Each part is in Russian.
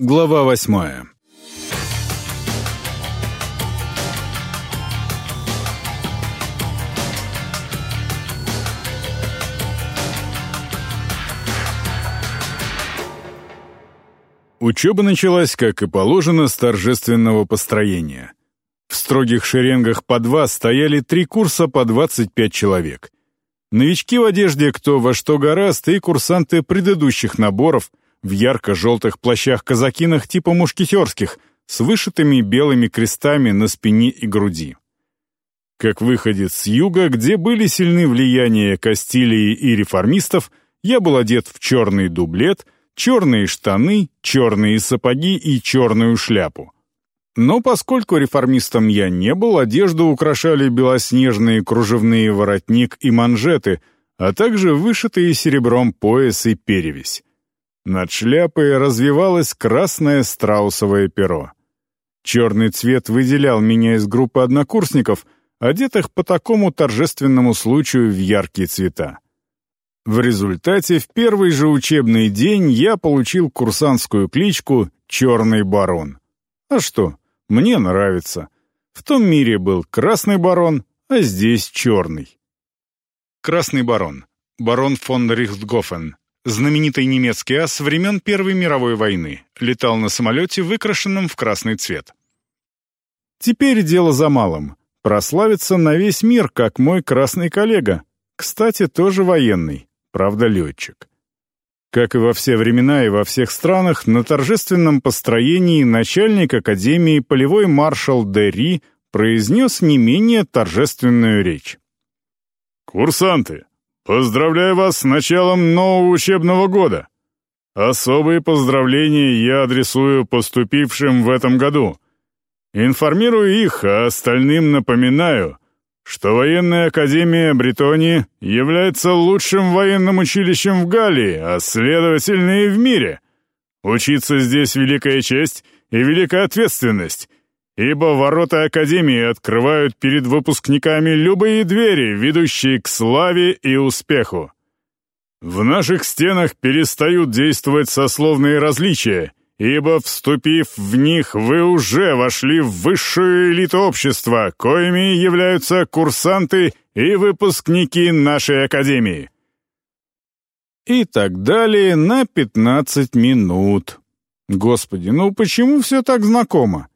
Глава восьмая Учеба началась, как и положено, с торжественного построения. В строгих шеренгах по два стояли три курса по 25 человек. Новички в одежде кто во что гораст и курсанты предыдущих наборов в ярко-желтых плащах-казакинах типа мушкетерских с вышитыми белыми крестами на спине и груди. Как выходец с юга, где были сильны влияния Кастилии и реформистов, я был одет в черный дублет — черные штаны, черные сапоги и черную шляпу. Но поскольку реформистом я не был, одежду украшали белоснежные кружевные воротник и манжеты, а также вышитые серебром пояс и перевесь. Над шляпой развивалось красное страусовое перо. Черный цвет выделял меня из группы однокурсников, одетых по такому торжественному случаю в яркие цвета. В результате в первый же учебный день я получил курсантскую кличку «Черный барон». А что, мне нравится. В том мире был красный барон, а здесь черный. Красный барон. Барон фон Рихтгофен. Знаменитый немецкий ас времен Первой мировой войны. Летал на самолете, выкрашенном в красный цвет. Теперь дело за малым. Прославиться на весь мир, как мой красный коллега. Кстати, тоже военный правда летчик. Как и во все времена и во всех странах, на торжественном построении начальник Академии полевой маршал Дерри произнес не менее торжественную речь. «Курсанты, поздравляю вас с началом нового учебного года. Особые поздравления я адресую поступившим в этом году. Информирую их, а остальным напоминаю — что военная академия Бретонии является лучшим военным училищем в Галлии, а следовательно и в мире. Учиться здесь великая честь и великая ответственность, ибо ворота академии открывают перед выпускниками любые двери, ведущие к славе и успеху. В наших стенах перестают действовать сословные различия, ибо, вступив в них, вы уже вошли в высшую элиту общества, коими являются курсанты и выпускники нашей академии. И так далее на пятнадцать минут. Господи, ну почему все так знакомо?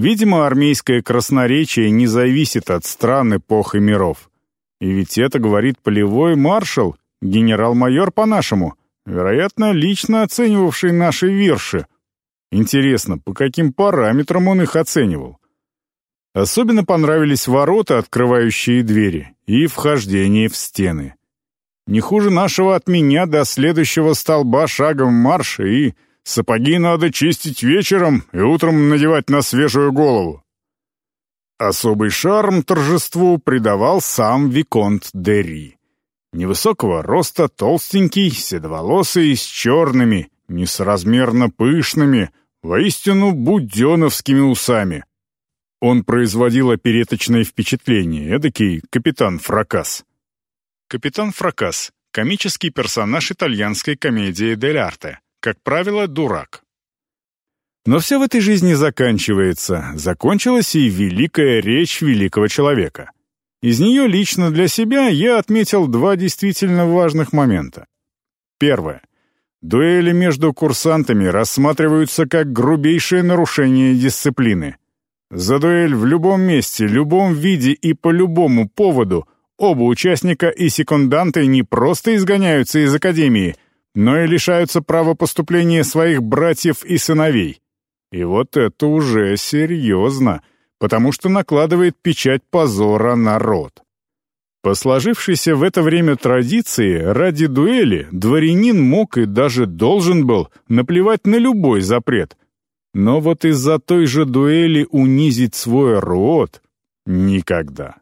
Видимо, армейское красноречие не зависит от стран, эпох и миров. И ведь это говорит полевой маршал, генерал-майор по-нашему, вероятно, лично оценивавший наши вирши, Интересно, по каким параметрам он их оценивал? Особенно понравились ворота, открывающие двери, и вхождение в стены. Не хуже нашего от меня до следующего столба шагом марш, и сапоги надо чистить вечером и утром надевать на свежую голову. Особый шарм торжеству придавал сам Виконт Дерри. Невысокого роста, толстенький, седоволосый, с черными, несоразмерно пышными, воистину буденовскими усами. Он производил опереточное впечатление, эдакий капитан Фракас. Капитан Фракас — комический персонаж итальянской комедии «Дель арте», как правило, дурак. Но все в этой жизни заканчивается. Закончилась и великая речь великого человека. Из нее лично для себя я отметил два действительно важных момента. Первое. Дуэли между курсантами рассматриваются как грубейшее нарушение дисциплины. За дуэль в любом месте, любом виде и по любому поводу оба участника и секунданты не просто изгоняются из академии, но и лишаются права поступления своих братьев и сыновей. И вот это уже серьезно, потому что накладывает печать позора на род. По сложившейся в это время традиции, ради дуэли дворянин мог и даже должен был наплевать на любой запрет. Но вот из-за той же дуэли унизить свой род — никогда.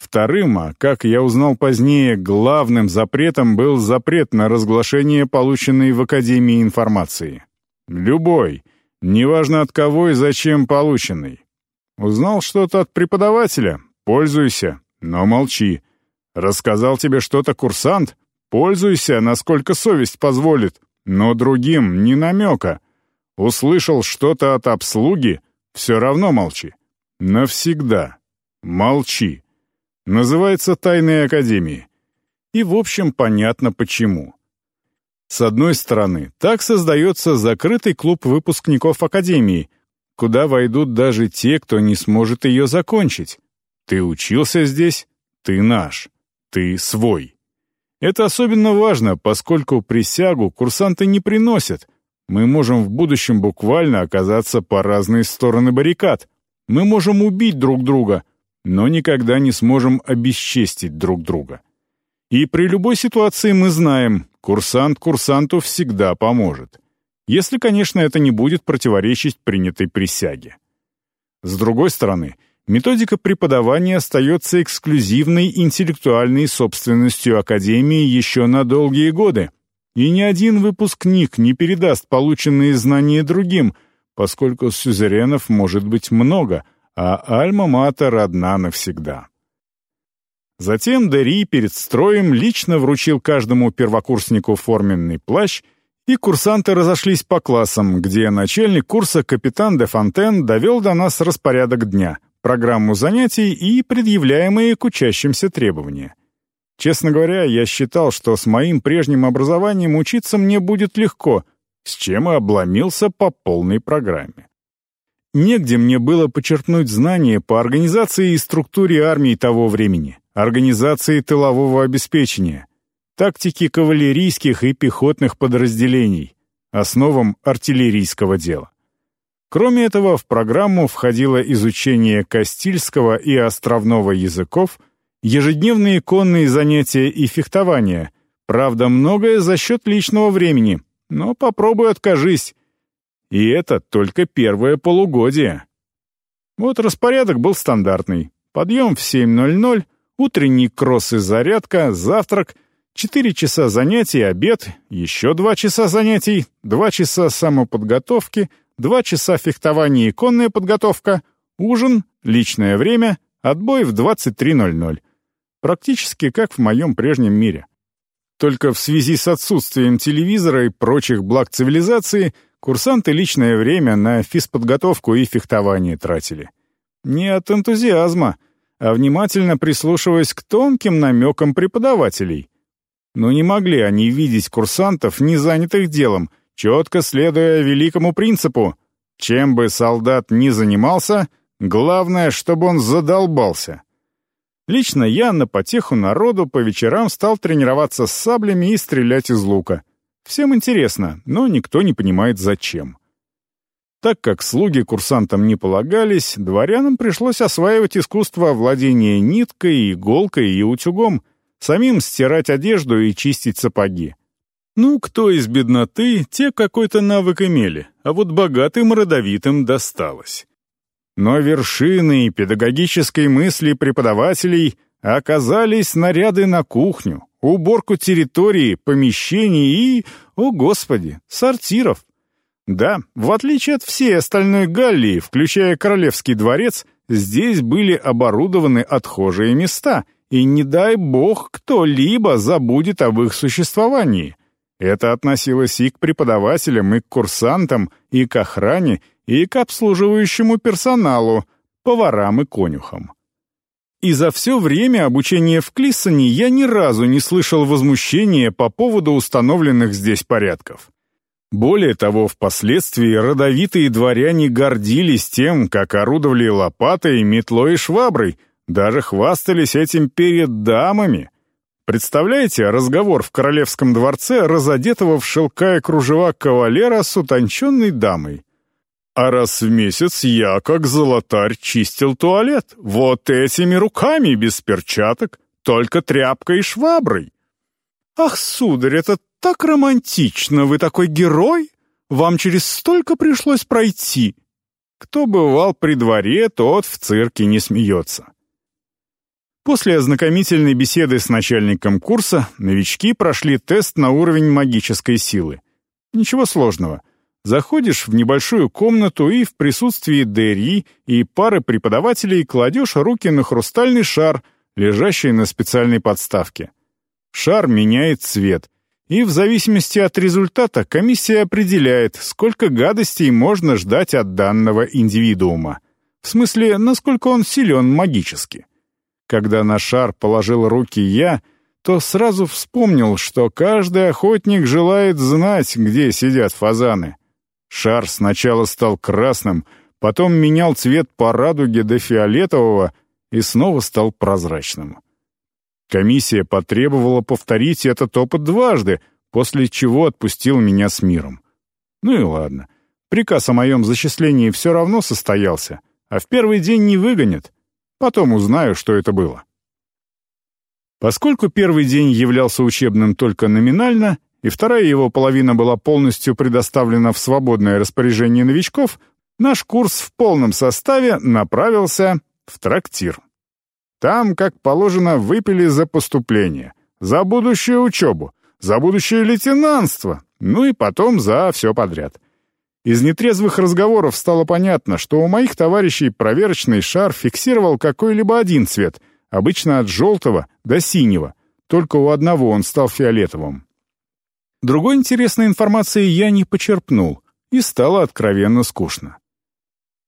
Вторым, а как я узнал позднее, главным запретом был запрет на разглашение полученной в Академии информации. Любой, неважно от кого и зачем полученный. Узнал что-то от преподавателя — пользуйся, но молчи. Рассказал тебе что-то курсант? Пользуйся, насколько совесть позволит, но другим ни намека. Услышал что-то от обслуги, все равно молчи. Навсегда. Молчи. Называется «Тайные академии». И, в общем, понятно почему. С одной стороны, так создается закрытый клуб выпускников Академии, куда войдут даже те, кто не сможет ее закончить. Ты учился здесь, ты наш, ты свой. Это особенно важно, поскольку присягу курсанты не приносят. Мы можем в будущем буквально оказаться по разные стороны баррикад. Мы можем убить друг друга, но никогда не сможем обесчестить друг друга. И при любой ситуации мы знаем, курсант курсанту всегда поможет. Если, конечно, это не будет противоречить принятой присяге. С другой стороны, методика преподавания остается эксклюзивной интеллектуальной собственностью Академии еще на долгие годы, и ни один выпускник не передаст полученные знания другим, поскольку сюзеренов может быть много, а альма-матер одна навсегда. Затем Дери перед строем лично вручил каждому первокурснику форменный плащ, и курсанты разошлись по классам, где начальник курса капитан де Фонтен довел до нас распорядок дня, программу занятий и предъявляемые к учащимся требования. Честно говоря, я считал, что с моим прежним образованием учиться мне будет легко, с чем и обломился по полной программе. Негде мне было почерпнуть знания по организации и структуре армии того времени организации тылового обеспечения, тактики кавалерийских и пехотных подразделений, основам артиллерийского дела. Кроме этого, в программу входило изучение Кастильского и Островного языков, ежедневные конные занятия и фехтование, правда, многое за счет личного времени, но попробуй откажись. И это только первое полугодие. Вот распорядок был стандартный. Подъем в 7.00, утренний кросс и зарядка, завтрак, 4 часа занятий, обед, еще 2 часа занятий, 2 часа самоподготовки, 2 часа фехтования и конная подготовка, ужин, личное время, отбой в 23.00. Практически как в моем прежнем мире. Только в связи с отсутствием телевизора и прочих благ цивилизации курсанты личное время на физподготовку и фехтование тратили. Не от энтузиазма — а внимательно прислушиваясь к тонким намекам преподавателей. Но не могли они видеть курсантов, не занятых делом, четко следуя великому принципу «чем бы солдат ни занимался, главное, чтобы он задолбался». Лично я на потеху народу по вечерам стал тренироваться с саблями и стрелять из лука. Всем интересно, но никто не понимает зачем. Так как слуги курсантам не полагались, дворянам пришлось осваивать искусство владения ниткой, иголкой и утюгом, самим стирать одежду и чистить сапоги. Ну, кто из бедноты, те какой-то навык имели, а вот богатым родовитым досталось. Но вершиной педагогической мысли преподавателей оказались наряды на кухню, уборку территории, помещений и, о господи, сортиров. Да, в отличие от всей остальной Галлии, включая Королевский дворец, здесь были оборудованы отхожие места, и не дай бог кто-либо забудет об их существовании. Это относилось и к преподавателям, и к курсантам, и к охране, и к обслуживающему персоналу, поварам и конюхам. И за все время обучения в Клиссоне я ни разу не слышал возмущения по поводу установленных здесь порядков. Более того, впоследствии родовитые дворяне гордились тем, как орудовали лопатой, метлой и шваброй, даже хвастались этим перед дамами. Представляете разговор в королевском дворце разодетого в шелка и кружева кавалера с утонченной дамой? А раз в месяц я, как золотарь, чистил туалет. Вот этими руками, без перчаток, только тряпкой и шваброй. «Ах, сударь, это так романтично! Вы такой герой! Вам через столько пришлось пройти!» Кто бывал при дворе, тот в цирке не смеется. После ознакомительной беседы с начальником курса новички прошли тест на уровень магической силы. Ничего сложного. Заходишь в небольшую комнату и в присутствии Дерри и пары преподавателей кладешь руки на хрустальный шар, лежащий на специальной подставке. Шар меняет цвет, и в зависимости от результата комиссия определяет, сколько гадостей можно ждать от данного индивидуума. В смысле, насколько он силен магически. Когда на шар положил руки я, то сразу вспомнил, что каждый охотник желает знать, где сидят фазаны. Шар сначала стал красным, потом менял цвет по радуге до фиолетового и снова стал прозрачным. Комиссия потребовала повторить этот опыт дважды, после чего отпустил меня с миром. Ну и ладно. Приказ о моем зачислении все равно состоялся, а в первый день не выгонят. Потом узнаю, что это было. Поскольку первый день являлся учебным только номинально, и вторая его половина была полностью предоставлена в свободное распоряжение новичков, наш курс в полном составе направился в трактир. Там, как положено, выпили за поступление, за будущую учебу, за будущее лейтенантство, ну и потом за все подряд. Из нетрезвых разговоров стало понятно, что у моих товарищей проверочный шар фиксировал какой-либо один цвет, обычно от желтого до синего, только у одного он стал фиолетовым. Другой интересной информации я не почерпнул, и стало откровенно скучно.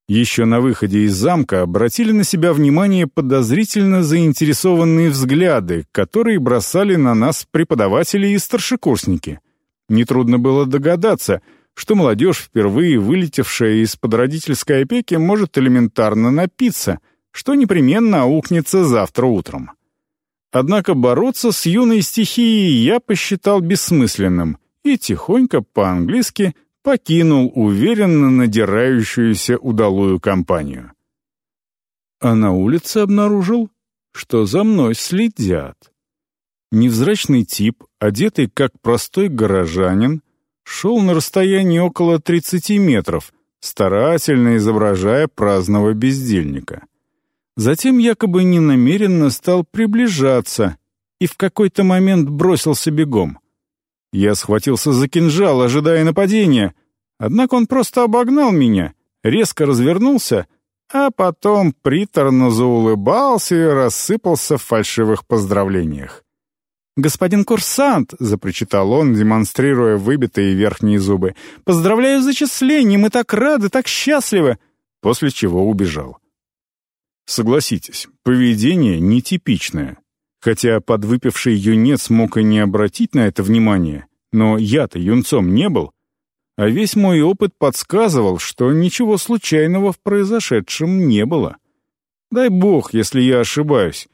Еще на выходе из замка обратили на себя внимание подозрительно заинтересованные взгляды, которые бросали на нас преподаватели и старшекурсники. Нетрудно было догадаться, что молодежь, впервые вылетевшая из-под родительской опеки, может элементарно напиться, что непременно аукнется завтра утром. Однако бороться с юной стихией я посчитал бессмысленным и тихонько по-английски покинул уверенно надирающуюся удалую компанию. А на улице обнаружил, что за мной следят. Невзрачный тип, одетый как простой горожанин, шел на расстоянии около 30 метров, старательно изображая праздного бездельника. Затем якобы ненамеренно стал приближаться и в какой-то момент бросился бегом. Я схватился за кинжал, ожидая нападения, однако он просто обогнал меня, резко развернулся, а потом приторно заулыбался и рассыпался в фальшивых поздравлениях. «Господин курсант!» — запричитал он, демонстрируя выбитые верхние зубы. «Поздравляю с зачислением! Мы так рады, так счастливы!» После чего убежал. Согласитесь, поведение нетипичное. Хотя подвыпивший юнец мог и не обратить на это внимание, но я-то юнцом не был, а весь мой опыт подсказывал, что ничего случайного в произошедшем не было. Дай бог, если я ошибаюсь.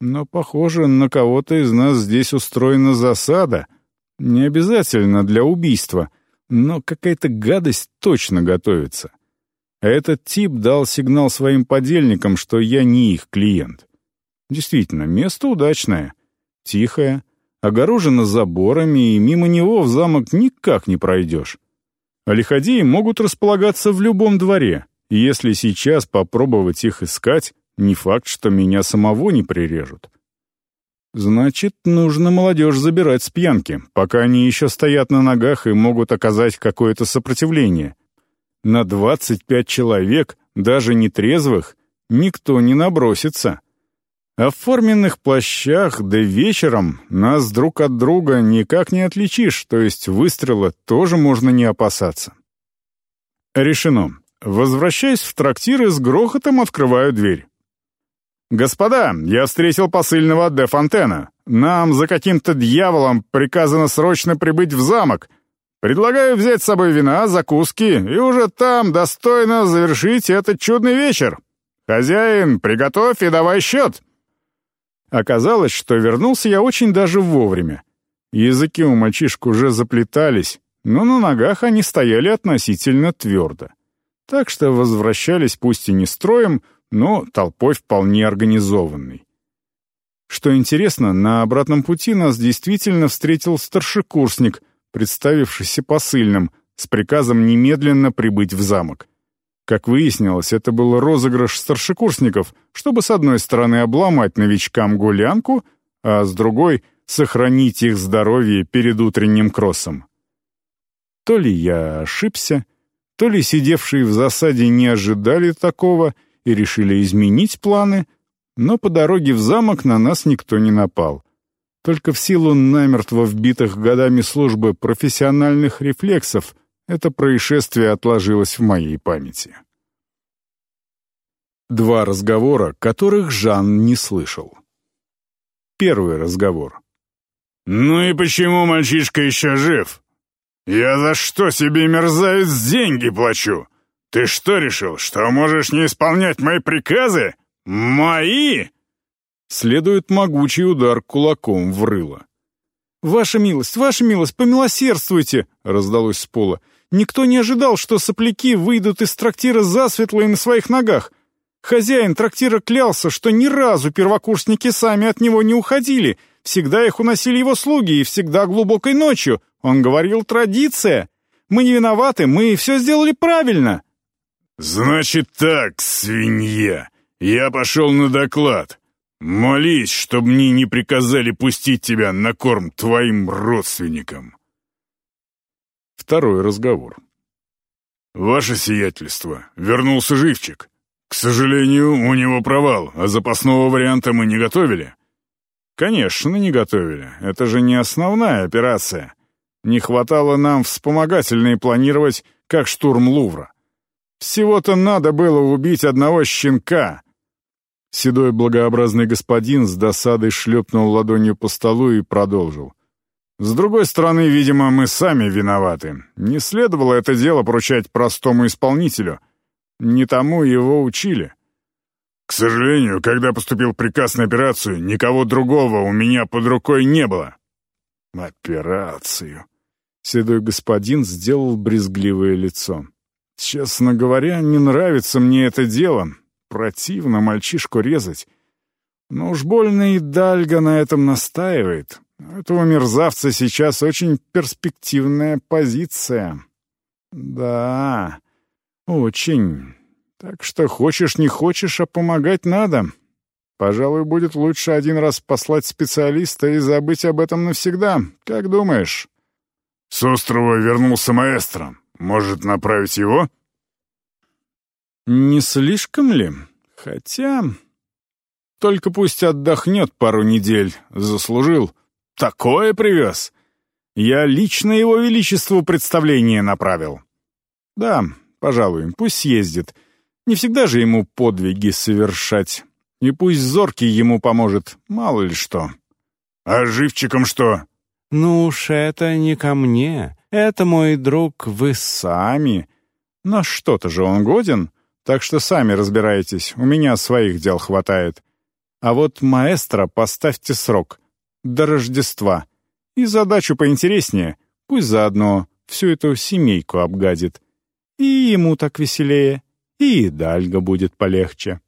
Но, похоже, на кого-то из нас здесь устроена засада. Не обязательно для убийства, но какая-то гадость точно готовится. Этот тип дал сигнал своим подельникам, что я не их клиент. Действительно, место удачное, тихое, огорожено заборами, и мимо него в замок никак не пройдешь. А лиходеи могут располагаться в любом дворе, и если сейчас попробовать их искать, не факт, что меня самого не прирежут. Значит, нужно молодежь забирать с пьянки, пока они еще стоят на ногах и могут оказать какое-то сопротивление. На двадцать пять человек, даже нетрезвых, никто не набросится. А в форменных плащах, да вечером, нас друг от друга никак не отличишь, то есть выстрела тоже можно не опасаться. Решено. Возвращаясь в трактир и с грохотом открываю дверь. «Господа, я встретил посыльного де Фонтена. Нам за каким-то дьяволом приказано срочно прибыть в замок. Предлагаю взять с собой вина, закуски и уже там достойно завершить этот чудный вечер. Хозяин, приготовь и давай счет!» Оказалось, что вернулся я очень даже вовремя. Языки у мальчишек уже заплетались, но на ногах они стояли относительно твердо. Так что возвращались пусть и не строем, но толпой вполне организованной. Что интересно, на обратном пути нас действительно встретил старшекурсник, представившийся посыльным, с приказом немедленно прибыть в замок. Как выяснилось, это был розыгрыш старшекурсников, чтобы с одной стороны обломать новичкам гулянку, а с другой — сохранить их здоровье перед утренним кроссом. То ли я ошибся, то ли сидевшие в засаде не ожидали такого и решили изменить планы, но по дороге в замок на нас никто не напал. Только в силу намертво вбитых годами службы профессиональных рефлексов это происшествие отложилось в моей памяти. Два разговора, которых Жан не слышал. Первый разговор. «Ну и почему мальчишка еще жив? Я за что себе, мерзавец, деньги плачу? Ты что решил, что можешь не исполнять мои приказы? Мои?» Следует могучий удар кулаком в рыло. «Ваша милость, ваша милость, помилосердствуйте!» — раздалось с пола. «Никто не ожидал, что сопляки выйдут из трактира засветло и на своих ногах. Хозяин трактира клялся, что ни разу первокурсники сами от него не уходили, всегда их уносили его слуги и всегда глубокой ночью. Он говорил «традиция». Мы не виноваты, мы все сделали правильно». «Значит так, свинья, я пошел на доклад. Молись, чтобы мне не приказали пустить тебя на корм твоим родственникам». Второй разговор. «Ваше сиятельство, вернулся живчик. «К сожалению, у него провал, а запасного варианта мы не готовили». «Конечно, не готовили. Это же не основная операция. Не хватало нам вспомогательные планировать, как штурм Лувра. Всего-то надо было убить одного щенка». Седой благообразный господин с досадой шлепнул ладонью по столу и продолжил. «С другой стороны, видимо, мы сами виноваты. Не следовало это дело поручать простому исполнителю». Не тому его учили. К сожалению, когда поступил приказ на операцию, никого другого у меня под рукой не было. Операцию. Седой господин сделал брезгливое лицо. Честно говоря, не нравится мне это дело. Противно мальчишку резать. Но уж больно и Дальга на этом настаивает. У этого мерзавца сейчас очень перспективная позиция. Да, «Очень. Так что хочешь не хочешь, а помогать надо. Пожалуй, будет лучше один раз послать специалиста и забыть об этом навсегда. Как думаешь?» «С острова вернулся маэстро. Может, направить его?» «Не слишком ли? Хотя...» «Только пусть отдохнет пару недель. Заслужил. Такое привез. Я лично его величеству представление направил. Да, Пожалуй, пусть съездит. Не всегда же ему подвиги совершать. И пусть зоркий ему поможет, мало ли что. А живчиком что? Ну уж это не ко мне. Это, мой друг, вы сами. На что-то же он годен, так что сами разбирайтесь, у меня своих дел хватает. А вот маэстро поставьте срок. До Рождества. И задачу поинтереснее. Пусть заодно всю эту семейку обгадит. И ему так веселее, и Дальга будет полегче.